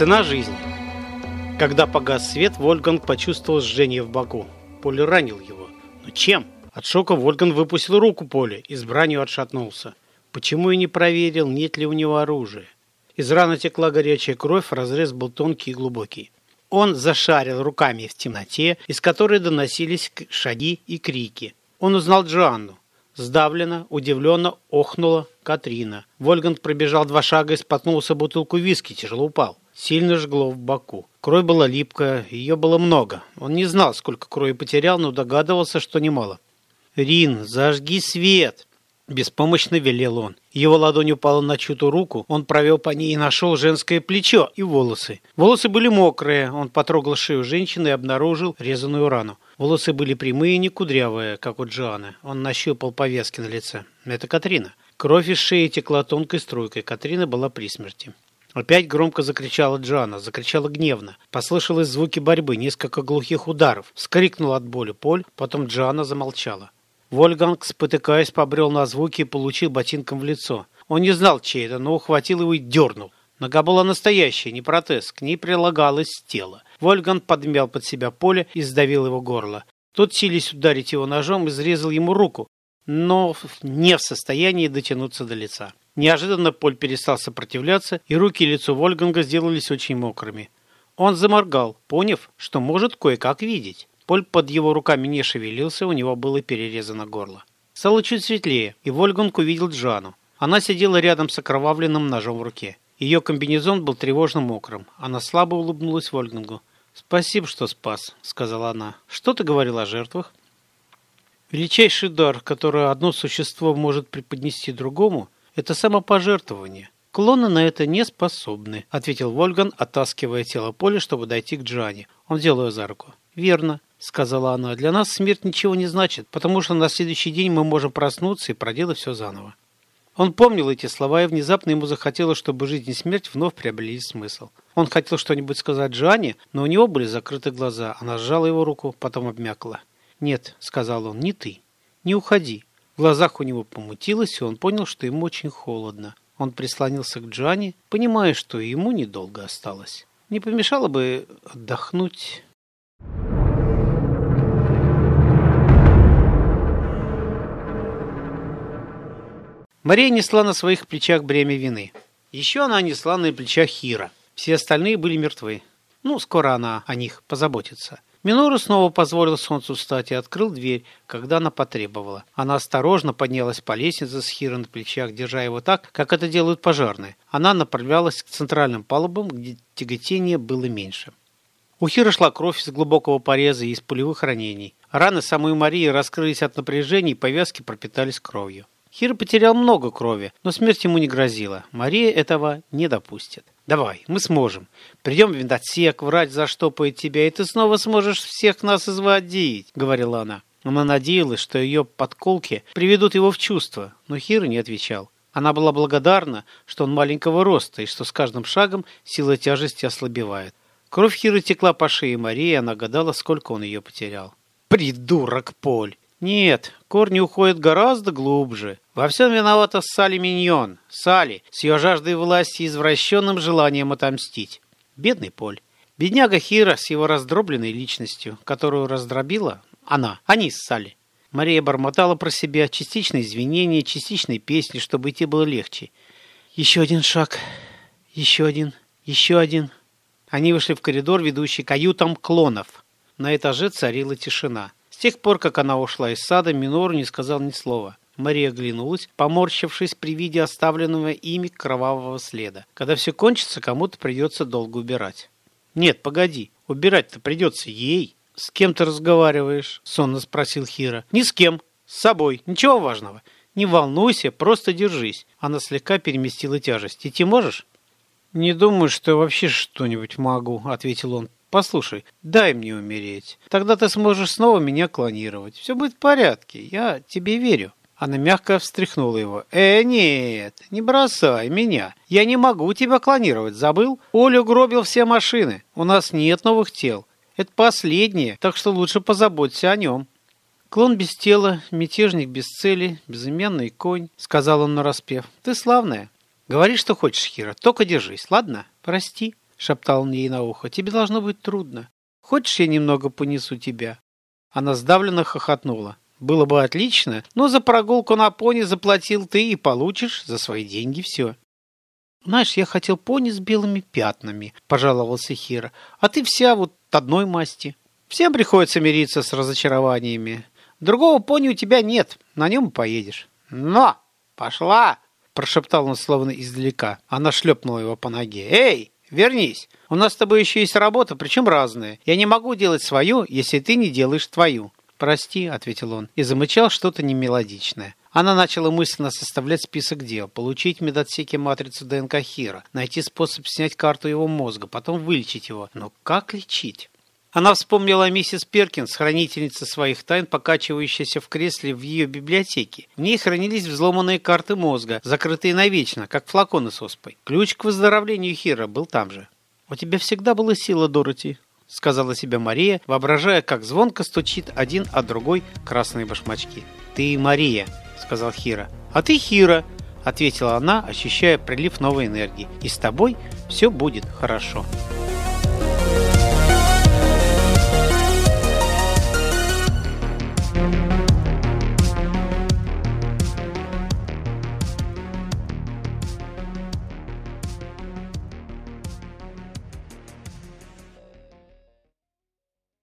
Цена жизни. Когда погас свет, Вольганг почувствовал жжение в боку. Поле ранил его. Но чем? От шока Вольган выпустил руку Поле и с бранью отшатнулся. Почему и не проверил, нет ли у него оружия? Из раны текла горячая кровь, разрез был тонкий и глубокий. Он зашарил руками в темноте, из которой доносились шаги и крики. Он узнал Джоанну. Сдавленно, удивленно охнула Катрина. Вольганг пробежал два шага и споткнулся бутылку виски, тяжело упал. Сильно жгло в боку. Кровь была липкая, ее было много. Он не знал, сколько крови потерял, но догадывался, что немало. «Рин, зажги свет!» Беспомощно велел он. Его ладонь упала на чью-то руку, он провел по ней и нашел женское плечо и волосы. Волосы были мокрые, он потрогал шею женщины и обнаружил резаную рану. Волосы были прямые и не кудрявые, как у Джоанны. Он нащупал повязки на лице. Это Катрина. Кровь из шеи текла тонкой струйкой. Катрина была при смерти. Опять громко закричала Джоанна, закричала гневно. Послышалось звуки борьбы, несколько глухих ударов. Вскрикнул от боли Поль, потом Джоанна замолчала. Вольганг, спотыкаясь, побрел на звуки и получил ботинком в лицо. Он не знал, чей это, но ухватил его и дернул. Нога была настоящая, не протез, к ней прилагалось тело. Вольган подмял под себя поле и сдавил его горло. Тот, сились ударить его ножом, изрезал ему руку, но не в состоянии дотянуться до лица. Неожиданно Поль перестал сопротивляться, и руки и лицо Вольганга сделались очень мокрыми. Он заморгал, поняв, что может кое-как видеть. Поль под его руками не шевелился, у него было перерезано горло. Стало чуть светлее, и Вольганг увидел Джану. Она сидела рядом с окровавленным ножом в руке. Ее комбинезон был тревожно мокрым. Она слабо улыбнулась Вольгангу. «Спасибо, что спас», — сказала она. «Что ты говорил о жертвах?» «Величайший дар, который одно существо может преподнести другому, это самопожертвование. Клоны на это не способны», — ответил Вольган, оттаскивая тело Поля, чтобы дойти к Джане. Он взял ее за руку. «Верно сказала она, для нас смерть ничего не значит, потому что на следующий день мы можем проснуться и проделать все заново. Он помнил эти слова, и внезапно ему захотелось, чтобы жизнь и смерть вновь приобрели смысл. Он хотел что-нибудь сказать Джоанне, но у него были закрыты глаза. Она сжала его руку, потом обмякла. «Нет», — сказал он, — «не ты. Не уходи». В глазах у него помутилось, и он понял, что ему очень холодно. Он прислонился к Джоанне, понимая, что ему недолго осталось. Не помешало бы отдохнуть... Мария несла на своих плечах бремя вины. Еще она несла на плечах Хира. Все остальные были мертвы. Ну, скоро она о них позаботится. Минору снова позволил солнцу встать и открыл дверь, когда она потребовала. Она осторожно поднялась по лестнице с Хира на плечах, держа его так, как это делают пожарные. Она направлялась к центральным палубам, где тяготение было меньше. У Хира шла кровь из глубокого пореза и из пулевых ранений. Раны самой Марии раскрылись от напряжения и повязки пропитались кровью. Хир потерял много крови, но смерть ему не грозила. Мария этого не допустит. Давай, мы сможем. Придем в винтотсек, врач заштопает тебя, и ты снова сможешь всех нас изводить, говорила она. Она надеялась, что ее подколки приведут его в чувство, но Хир не отвечал. Она была благодарна, что он маленького роста и что с каждым шагом сила тяжести ослабевает. Кровь Хира текла по шее Марии, она гадала, сколько он ее потерял. «Придурок, Поль! Нет, корни уходят гораздо глубже. Во всем виновата Салли Миньон. Салли с ее жаждой власти и извращенным желанием отомстить. Бедный Поль. Бедняга Хира с его раздробленной личностью, которую раздробила она, они с Салли. Мария бормотала про себя частичные извинения, частичные песни, чтобы идти было легче. Еще один шаг. Еще один. Еще один. Они вышли в коридор, ведущий каютам клонов. На этаже царила тишина тех пор, как она ушла из сада, Минору не сказал ни слова. Мария оглянулась, поморщившись при виде оставленного ими кровавого следа. Когда все кончится, кому-то придется долго убирать. «Нет, погоди, убирать-то придется ей». «С кем ты разговариваешь?» — сонно спросил Хира. «Ни с кем. С собой. Ничего важного. Не волнуйся, просто держись». Она слегка переместила тяжесть. «Идти можешь?» «Не думаю, что я вообще что-нибудь могу», — ответил он. Послушай, дай мне умереть. Тогда ты сможешь снова меня клонировать. Все будет в порядке. Я тебе верю. Она мягко встряхнула его. «Э, нет, не бросай меня. Я не могу тебя клонировать, забыл? Олю гробил все машины. У нас нет новых тел. Это последнее, так что лучше позаботься о нем». «Клон без тела, мятежник без цели, безымянный конь», — сказал он нараспев. «Ты славная. Говори, что хочешь, Хира, только держись, ладно? Прости». Шептал он ей на ухо, — «тебе должно быть трудно. Хочешь, я немного понесу тебя?» Она сдавленно хохотнула. «Было бы отлично, но за прогулку на пони заплатил ты и получишь за свои деньги все». «Знаешь, я хотел пони с белыми пятнами», — пожаловался Хира. «А ты вся вот одной масти. Всем приходится мириться с разочарованиями. Другого пони у тебя нет, на нем поедешь». «Но! Пошла!» — прошептал он словно издалека. Она шлепнула его по ноге. «Эй, вернись! У нас с тобой еще есть работа, причем разная. Я не могу делать свою, если ты не делаешь твою». «Прости», — ответил он, и замычал что-то немелодичное. Она начала мысленно составлять список дел, получить в медотсеке матрицу ДНК Хира, найти способ снять карту его мозга, потом вылечить его. Но как лечить? Она вспомнила миссис Перкинс, хранительнице своих тайн, покачивающейся в кресле в ее библиотеке. В ней хранились взломанные карты мозга, закрытые навечно, как флаконы с оспой. Ключ к выздоровлению Хира был там же. «У тебя всегда была сила, Дороти», — сказала себе Мария, воображая, как звонко стучит один от другой красные башмачки. «Ты Мария», — сказал Хира. «А ты Хира», — ответила она, ощущая прилив новой энергии. «И с тобой все будет хорошо».